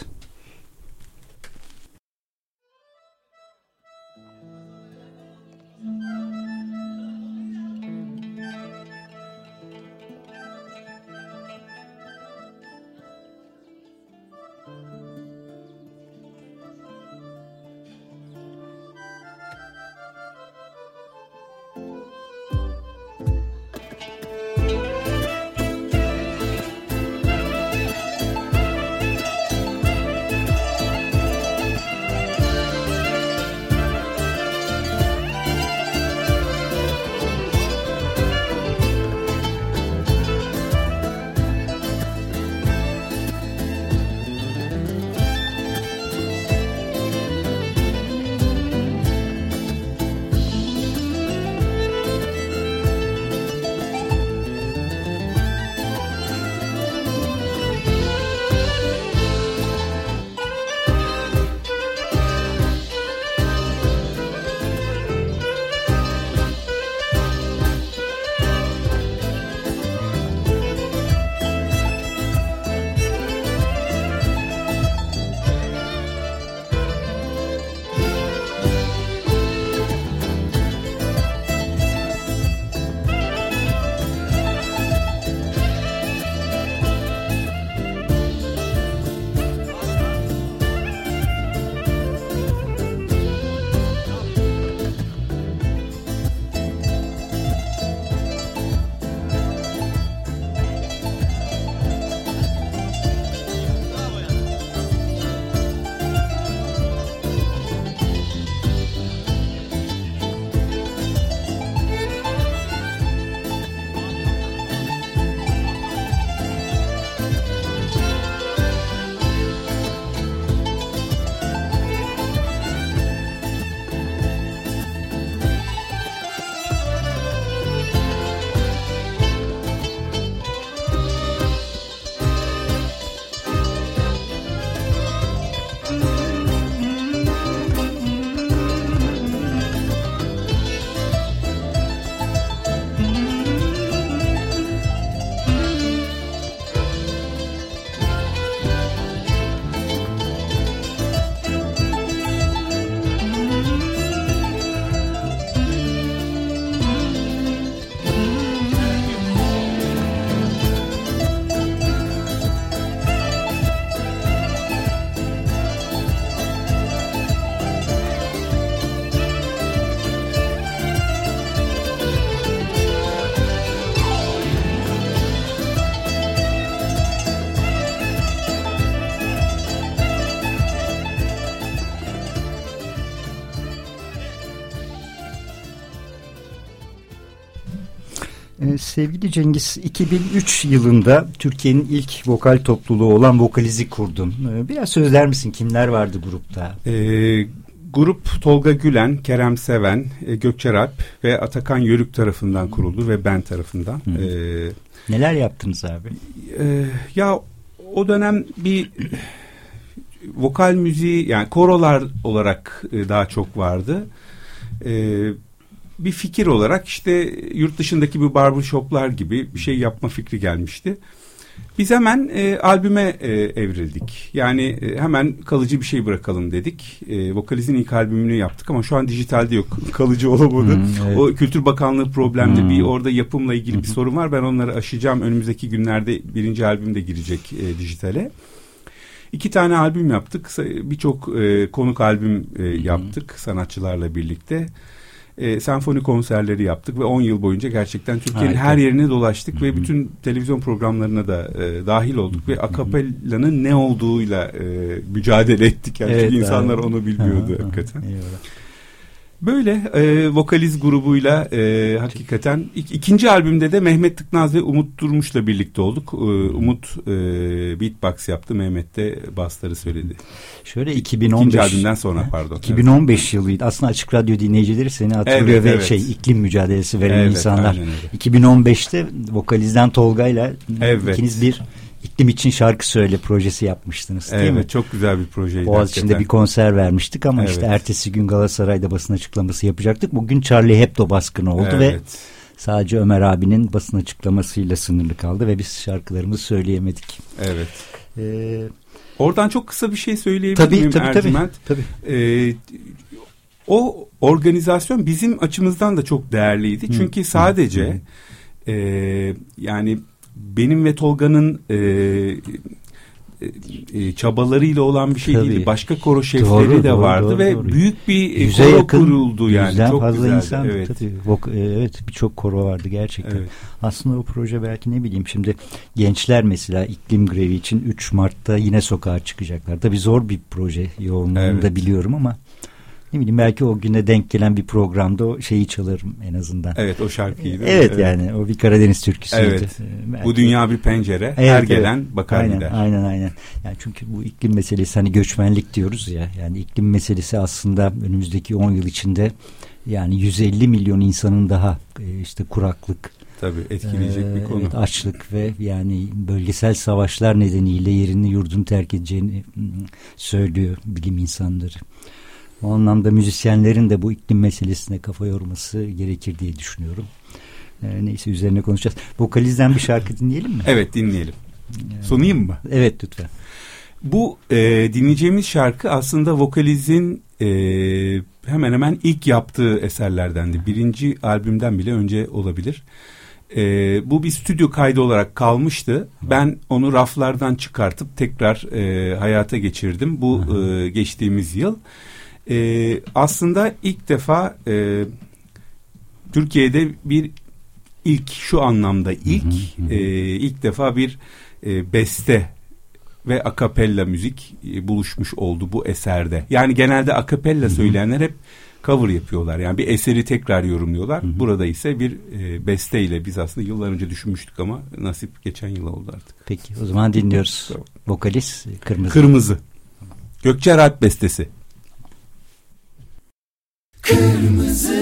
Sevgili Cengiz, 2003 yılında Türkiye'nin ilk vokal topluluğu olan Vokaliz'i kurdun. Ee, biraz söyler misin kimler vardı grupta? Ee, grup Tolga Gülen, Kerem Seven, e, Gökçer Alp ve Atakan Yörük tarafından kuruldu ve ben tarafından. Hı. Ee, Neler yaptınız abi? e, ya o dönem bir vokal müziği yani korolar olarak e, daha çok vardı. Ee, bir fikir olarak işte yurt dışındaki bir barbershoplar gibi bir şey yapma fikri gelmişti. Biz hemen e, albüme e, evrildik. Yani e, hemen kalıcı bir şey bırakalım dedik. E, Vokaliz'in ilk albümünü yaptık ama şu an dijitalde yok. Kalıcı olamadı. Hmm, evet. O Kültür Bakanlığı problemde Hmm. bir orada yapımla ilgili bir sorun var. Ben onları aşacağım. Önümüzdeki günlerde birinci albüm de girecek e, dijitale. İki tane albüm yaptık. Birçok e, konuk albüm e, yaptık sanatçılarla birlikte. E, senfoni konserleri yaptık ve 10 yıl boyunca gerçekten Türkiye'nin her yerine dolaştık ve bütün televizyon programlarına da e, dahil olduk ve akapellanın ne olduğuyla e, mücadele ettik. Yani çünkü insanlar onu bilmiyordu hakikaten. eyvallah. Böyle e, vokaliz grubuyla e, hakikaten ik- ikinci albümde de Mehmet Tıknaz ve Umut Durmuş'la birlikte olduk. E, Umut e, beatbox yaptı, Mehmet de basları söyledi. Şöyle İkinci 2015 albümden sonra pardon. 2015 yılıydı. Aslında Açık Radyo dinleyicileri seni hatırlıyor Evet, ve evet. şey iklim mücadelesi veren Evet, insanlar. aynen öyle. 2015'te vokalizden Tolga'yla Evet. ikiniz bir iklim için şarkı söyle projesi yapmıştınız değil Evet, mi? çok güzel bir projeydi. Boğaziçi'nde hakikaten. bir konser vermiştik ama işte Evet. ertesi gün Galatasaray'da basın açıklaması yapacaktık. Bugün Charlie Hebdo baskını oldu ve Evet. sadece Ömer abinin basın açıklamasıyla sınırlı kaldı ve biz şarkılarımızı söyleyemedik. Evet. Ee, Oradan çok kısa bir şey söyleyebilir tabii, miyim tabii, tabii, Ercüment? tabii. Ee, o organizasyon bizim açımızdan da çok değerliydi. Hı, Çünkü hı, sadece e, yani benim ve Tolga'nın e, e, çabalarıyla olan bir şey Tabii. değildi. Başka koro şefleri Doğru, de doğru, vardı doğru, ve doğru. büyük bir e, Yüze koro yakın, kuruldu yani. Çok fazla güzeldi. insan. Evet. Tabii, vok- e, evet birçok koro vardı gerçekten. Evet. Aslında o proje belki ne bileyim şimdi gençler mesela iklim grevi için 3 Mart'ta yine sokağa çıkacaklar. Tabii zor bir proje yoğunluğunu Evet. da biliyorum ama ne bileyim belki o güne denk gelen bir programda o şeyi çalarım en azından. Evet o şarkıyı. mi? Evet, yani o bir Karadeniz türküsüydü. Evet. Ee, belki- Bu dünya bir pencere. Evet, her evet. gelen bakar aynen, gider. Aynen aynen. Yani çünkü bu iklim meselesi hani göçmenlik diyoruz ya. Yani iklim meselesi aslında önümüzdeki 10 yıl içinde yani 150 milyon insanın daha e, işte kuraklık, Tabii etkileyecek e, bir konu. evet, açlık ve yani bölgesel savaşlar nedeniyle yerini yurdunu terk edeceğini söylüyor bilim insanları. O anlamda müzisyenlerin de bu iklim meselesine kafa yorması gerekir diye düşünüyorum. E, neyse üzerine konuşacağız. Vokalizden bir şarkı dinleyelim mi? Evet dinleyelim. Sunayım mı? Evet lütfen. Bu e, dinleyeceğimiz şarkı aslında vokalizin e, hemen hemen ilk yaptığı eserlerdendi. Birinci albümden bile önce olabilir. E, bu bir stüdyo kaydı olarak kalmıştı. Ben onu raflardan çıkartıp tekrar e, hayata geçirdim. Bu e, geçtiğimiz yıl. E, aslında ilk defa e, Türkiye'de bir ilk şu anlamda ilk e, ilk defa bir e, beste ve akapella müzik e, buluşmuş oldu bu eserde. Yani genelde akapella söyleyenler hep cover yapıyorlar. Yani bir eseri tekrar yorumluyorlar. Burada ise bir e, besteyle biz aslında yıllar önce düşünmüştük ama nasip geçen yıl oldu artık. Peki o zaman dinliyoruz. Vokalist Kırmızı. Kırmızı. Gökçe Alp bestesi. Kırmızı, kıpkırmızı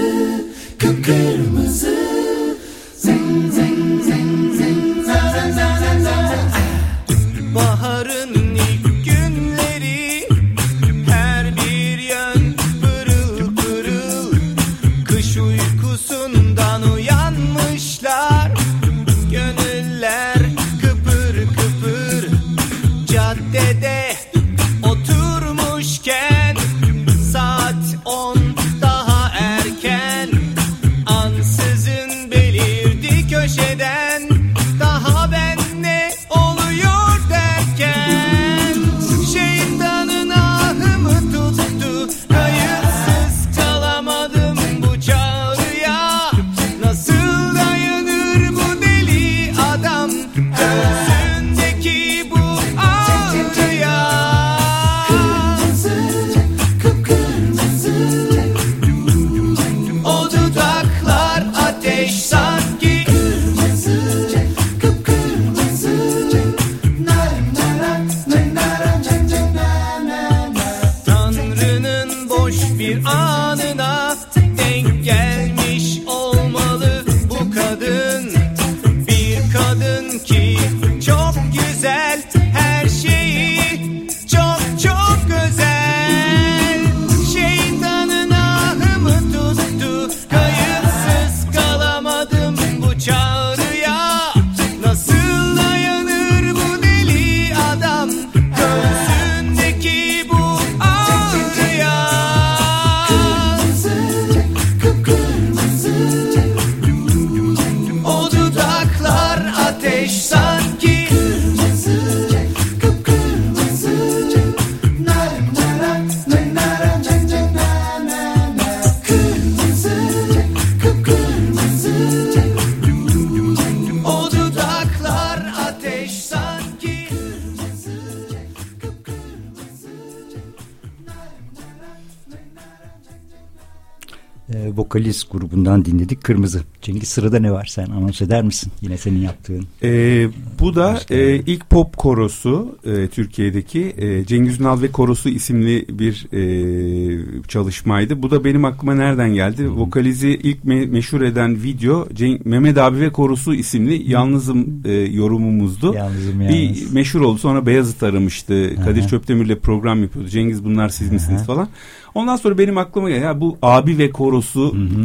vokalist grubundan dinledik Kırmızı. Cengiz sırada ne var sen anons eder misin? Yine senin yaptığın. Ee, bu da Başka. e, ilk pop korosu e, Türkiye'deki e, Cengiz Ünal ve Korosu isimli bir e, çalışmaydı. Bu da benim aklıma nereden geldi? Vokalizi ilk me- meşhur eden video Ceng- Mehmet abi ve Korosu isimli yalnızım e, yorumumuzdu. Yalnızım Bir yalnız. meşhur oldu. Sonra Beyazıt aramıştı. Kadir Aha. Çöptemir'le program yapıyordu. Cengiz bunlar siz misiniz Aha. falan. Ondan sonra benim aklıma geldi. Ya bu abi ve korosu Hı hı.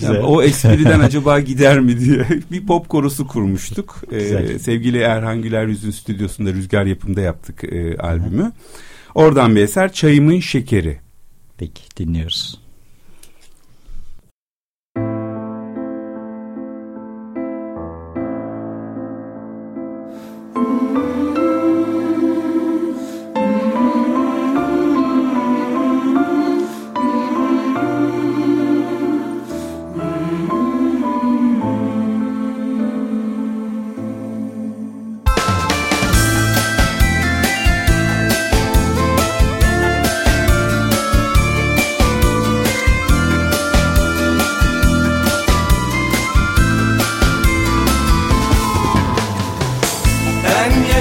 ya Güzel. o espriden acaba gider mi diye bir pop korosu kurmuştuk. Ee, sevgili Erhan Güler Yüz'ün stüdyosunda Rüzgar Yapım'da yaptık e, albümü. Oradan bir eser Çayımın Şekeri. Peki dinliyoruz.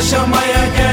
yaşamaya gel.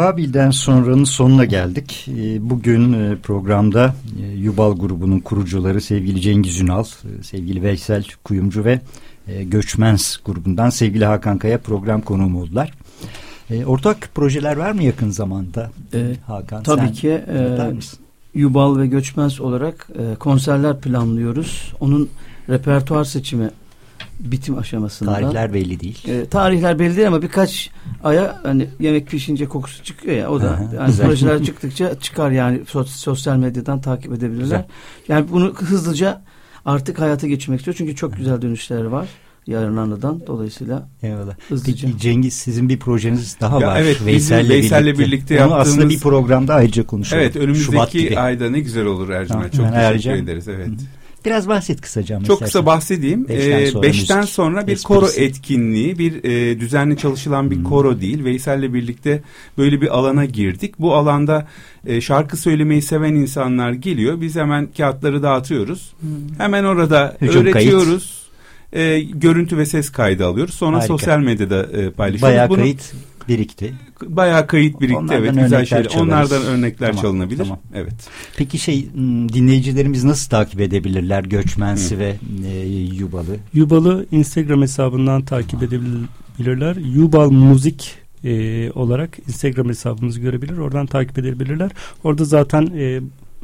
Babil'den sonranın sonuna geldik. Ee, bugün e, programda e, Yubal grubunun kurucuları sevgili Cengiz Ünal, e, sevgili Veysel Kuyumcu ve Göçmens grubundan sevgili Hakan Kaya program konuğum oldular. Ortak projeler var mı yakın zamanda Ee, Hakan? tabii sen ki e? Yubal ve Göçmez olarak konserler planlıyoruz. Onun repertuar seçimi bitim aşamasında. Tarihler belli değil. E, tarihler belli değil ama birkaç aya hani yemek pişince kokusu çıkıyor ya o da Aha, yani projeler çıktıkça çıkar yani sos- sosyal medyadan takip edebilirler. Güzel. Yani bunu hızlıca artık hayata geçirmek istiyor çünkü çok güzel dönüşler var yarınlardan dolayısıyla Eyvallah. hızlıca. Peki Cengiz sizin bir projeniz daha Ya var. evet, Veysel'le Veysel'le birlikte. birlikte Onu aslında yaptığımız- bir programda ayrıca konuşalım. Evet Şubat önümüzdeki gibi. ayda ne güzel olur Ercüment. Tamam, Çok teşekkür arayacağım. ederiz. Evet. Biraz bahset kısaca. Çok istersen. kısa bahsedeyim. Beşten Ee, sonra Beşten sonra bir esprisi. koro etkinliği, bir e, düzenli çalışılan bir Hmm. koro değil. Veysel'le birlikte böyle bir alana girdik. Bu alanda e, şarkı söylemeyi seven insanlar geliyor. Biz hemen kağıtları dağıtıyoruz. Hemen orada Hücum öğretiyoruz. E, görüntü ve ses kaydı alıyoruz. Sonra Harika. sosyal medyada e, paylaşıyoruz. Bayağı Bunu- kayıt birikti. Bayağı kayıt birikti. Onlardan evet güzel şeyler. çalarız. Onlardan örnekler Tamam, çalınabilir. tamam. Evet. Peki şey m, dinleyicilerimiz nasıl takip edebilirler Göçmensi ve e, Yubalı? Yubal'ı Instagram hesabından takip edebilirler. Yubal Müzik e, olarak Instagram hesabımızı görebilir. Oradan takip edebilirler. Orada zaten e,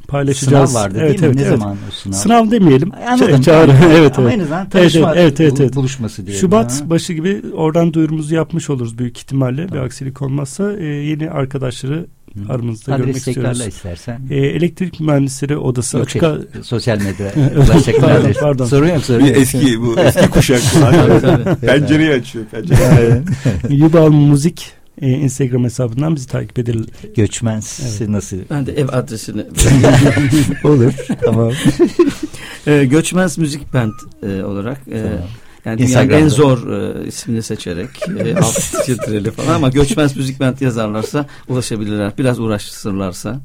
paylaşacağız. Sınav vardı evet, değil mi? evet, ne evet. zaman o sınav? Sınav demeyelim. Anladım. Ça- çağrı. Yani, evet, Ama evet. en azından Evet, tanışma evet, evet, evet. buluşması diyelim. Şubat Ha. başı gibi oradan duyurumuzu yapmış oluruz büyük ihtimalle. Bir aksilik olmazsa e, yeni arkadaşları Hı. aramızda görmek Adres tekrarla istiyoruz. istersen. E, elektrik mühendisleri odası Yok, açık. şey, sosyal medya Pardon, pardon. Sorun yok sorun Bir yok. eski bu eski kuşak. Pencereyi açıyor. Pencereyi. Yubal Müzik e, Instagram hesabından bizi takip edelim. Göçmensi nasıl? Ben de ev adresini Olur. tamam. e, Göçmez Müzik Band e, olarak e, Tamam. yani dünyanın en zor e, ismini seçerek e, alt filtreli falan ama Göçmez Müzik Band yazarlarsa ulaşabilirler. Biraz uğraşırlarsa.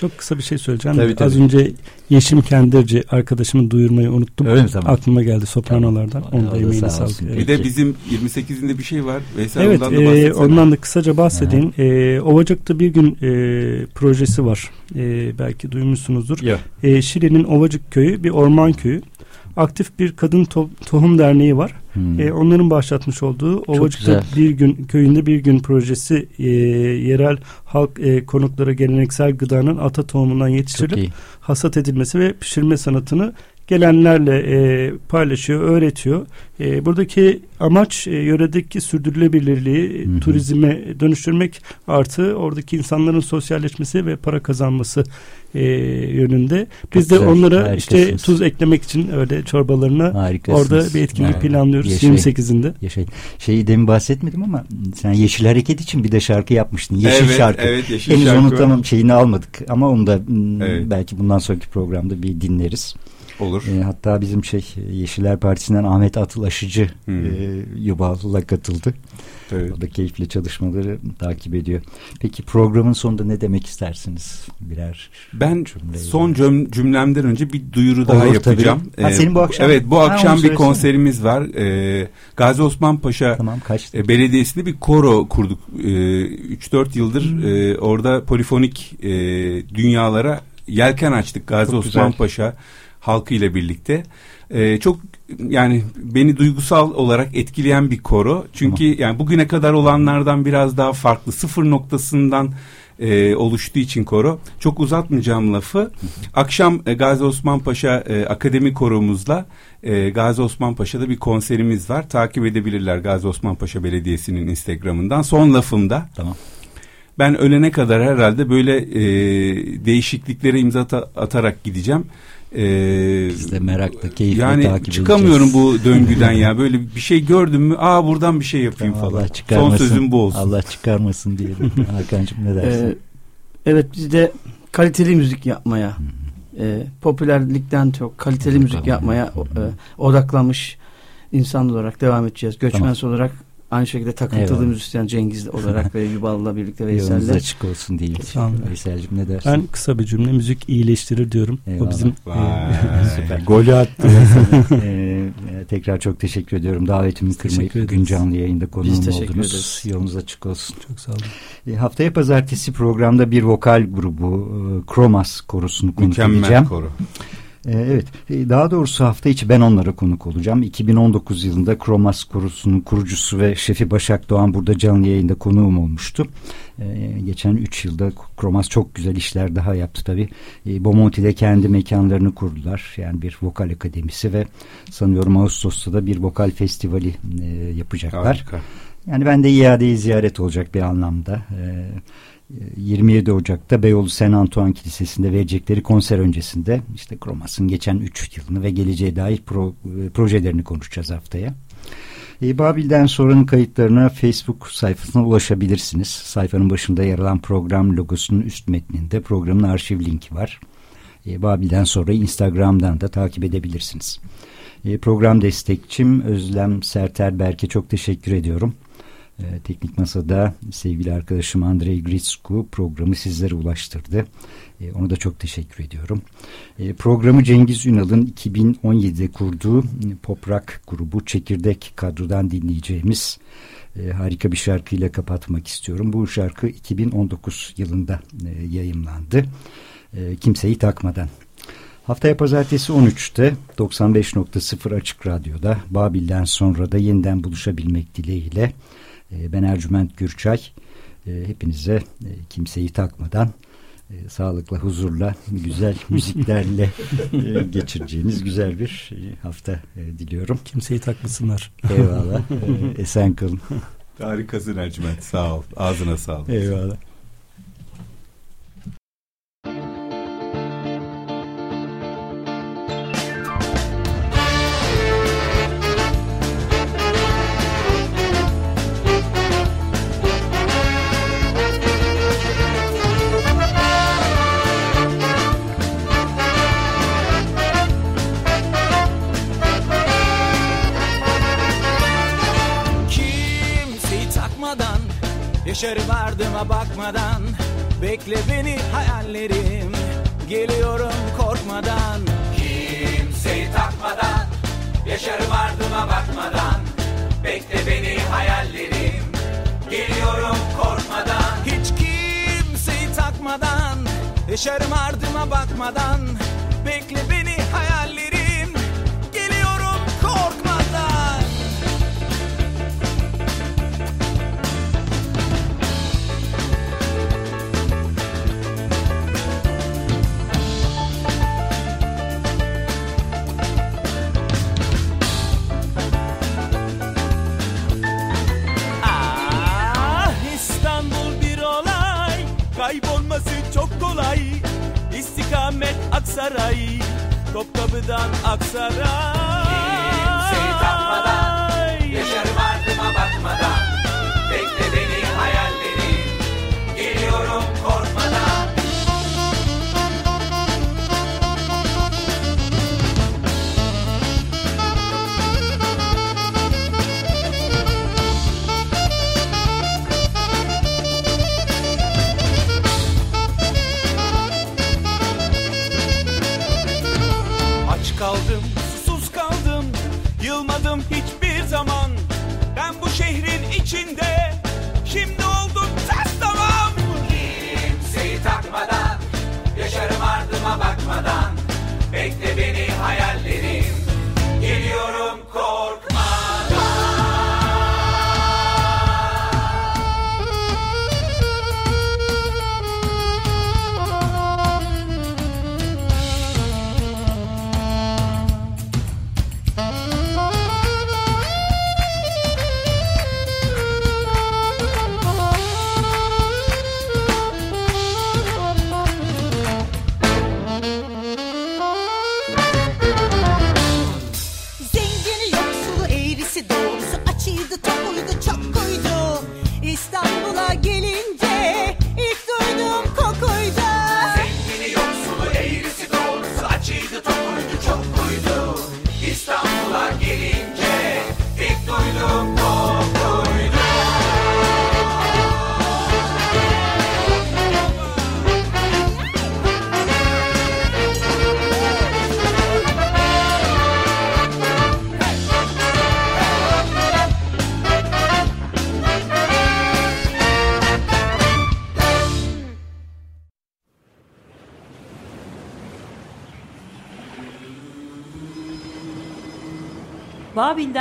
Çok kısa bir şey söyleyeceğim. Tabii, Az tabii. önce Yeşim Kendirci arkadaşımı duyurmayı unuttum. Öyle mi? Tamam. Aklıma geldi sopranolardan. Tamam. Onu da emeğine sağ sağlık. olsun. Evet. Bir de bizim 28'inde bir şey var. Veysel Evet, ondan da e, ondan da kısaca bahsedeyim. E, Ovacık'ta bir gün e, projesi var. E, belki duymuşsunuzdur. Yok. E, Şile'nin Ovacık köyü bir orman köyü. Aktif bir kadın to- tohum derneği var. Hmm. E, onların başlatmış olduğu Ovacık'ta bir gün köyünde bir gün projesi e, yerel halk e, konuklara geleneksel gıdanın ata tohumundan yetiştirilip hasat edilmesi ve pişirme sanatını gelenlerle e, paylaşıyor, öğretiyor. E, buradaki amaç e, yöredeki sürdürülebilirliği Hı hı. turizme dönüştürmek artı oradaki insanların sosyalleşmesi ve para kazanması e, yönünde. Biz Çok de onlara işte tuz eklemek için öyle çorbalarına orada bir etkinlik Evet. planlıyoruz Yaşayın. 28'inde. Yaşayın. Şeyi demin bahsetmedim ama sen Yeşil Hareket için bir de şarkı yapmıştın. Yeşil evet, şarkı. Evet, yeşil Henüz şarkı onu tamam şeyini almadık ama onu da hmm, Evet. belki bundan sonraki programda bir dinleriz. Olur. E, hatta bizim şey Yeşiller Partisi'nden Ahmet Atıl Aşıcı Hmm. e, Yubal'la katıldı. Evet. O da keyifli çalışmaları takip ediyor. Peki programın sonunda ne demek istersiniz? Birer Ben cümleyle. son cüm- cümlemden önce bir duyuru daha Olur, yapacağım. tabii. Ha, senin bu akşam- Evet bu akşam bir söylesene. konserimiz var. Ee, Gazi Osman Paşa Tamam e, Belediyesi'nde bir koro kurduk. Ee, 3-4 yıldır Hmm. e, orada polifonik e, dünyalara yelken açtık Gazi Çok Osman güzel. Paşa halkı ile birlikte. Ee, çok yani beni duygusal olarak etkileyen bir koro. Çünkü yani bugüne kadar olanlardan biraz daha farklı. Sıfır noktasından e, oluştuğu için koro. Çok uzatmayacağım lafı. Akşam e, Gazi Osman Paşa e, Akademi Koromuzla e, Gazi Osman Paşa'da bir konserimiz var. Takip edebilirler Gazi Osman Paşa Belediyesi'nin Instagram'ından. Son lafımda. Tamam. Ben ölene kadar herhalde böyle e, değişikliklere imza ata- atarak gideceğim. E, Biz de merakla, keyifle yani takip çıkamıyorum edeceğiz. bu döngüden ya. Böyle bir şey gördüm mü? Aa buradan bir şey yapayım Tamam, falan. Allah çıkarmasın. Son sözüm bu olsun. Allah çıkarmasın diyelim. Hakan'cığım ne dersin? Ee, evet biz de kaliteli müzik yapmaya e, popülerlikten çok kaliteli müzik yapmaya e, odaklanmış insan olarak devam edeceğiz. Göçmens olarak Aynı şekilde takıntılı Eyvallah. müzisyen Cengiz olarak ve Yubal'la birlikte Yolunuz Veysel'le. açık olsun olun. Veysel'cim ne dersin? Ben kısa bir cümle müzik iyileştirir diyorum. Eyvallah. O bizim Vay. Süper. golü attı. Ee, tekrar çok teşekkür ediyorum. Davetimi kırmayıp teşekkür bugün canlı yayında konuğum Biz teşekkür oldunuz. ederiz. Yolunuz açık olsun. Çok sağ olun. E, haftaya pazartesi programda bir vokal grubu e, Kromas korusunu konuk Mükemmel edeceğim. koru. E, evet. E, daha doğrusu hafta içi ben onlara konuk olacağım. 2019 yılında Kromas korusunun kurucusu ve şefi Başak Doğan burada canlı yayında konuğum olmuştu. E, geçen 3 yılda Kromas çok güzel işler daha yaptı tabii. Bomonti'de kendi mekanlarını kurdular. Yani bir vokal akademisi ve sanıyorum Ağustos'ta da bir vokal festivali e, yapacaklar. Harika. Yani ben de iadeyi ziyaret olacak bir anlamda. Ee, 27 Ocak'ta Beyoğlu Sen Antoine Kilisesi'nde verecekleri konser öncesinde işte Kromas'ın geçen 3 yılını ve geleceğe dair pro, e, projelerini konuşacağız haftaya. E, Babil'den sonranın kayıtlarına Facebook sayfasına ulaşabilirsiniz. Sayfanın başında yer alan program logosunun üst metninde programın arşiv linki var. E, Babil'den sonra Instagram'dan da takip edebilirsiniz. E, program destekçim Özlem Serter Berke çok teşekkür ediyorum. E, Teknik Masa'da sevgili arkadaşım Andrei Gritsku programı sizlere ulaştırdı. E, Ona da çok teşekkür ediyorum. E, Programı Cengiz Ünal'ın 2017'de kurduğu e, pop rock grubu Çekirdek kadrodan dinleyeceğimiz e, harika bir şarkıyla kapatmak istiyorum. Bu şarkı 2019 yılında e, yayımlandı. E, Kimseyi takmadan. Haftaya pazartesi 13'te 95.0 Açık Radyo'da Babil'den sonra da yeniden buluşabilmek dileğiyle ben Ercüment Gürçay e, hepinize e, kimseyi takmadan e, sağlıkla, huzurla, güzel müziklerle e, geçireceğiniz güzel bir hafta diliyorum. Kimseyi takmasınlar. Eyvallah. Esen kalın. Harikasın Ercüment. Sağ ol. Ağzına sağlık. Eyvallah. Yaşarım ardıma bakmadan Bekle beni hayallerim. Geliyorum korkmadan. Kimseyi takmadan Yaşarım ardıma bakmadan Bekle beni hayallerim. Geliyorum korkmadan. Hiç kimseyi takmadan Yaşarım ardıma bakmadan kolay. İstikamet Aksaray Topkapı'dan Aksaray. Kimseyi takmadan Yaşarım ardıma bakmadan. Bekle beni hayallerim Geliyorum korkmadan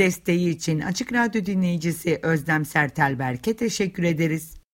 Desteği için Açık Radyo dinleyicisi Özlem Sertelberk'e teşekkür ederiz.